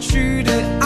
去的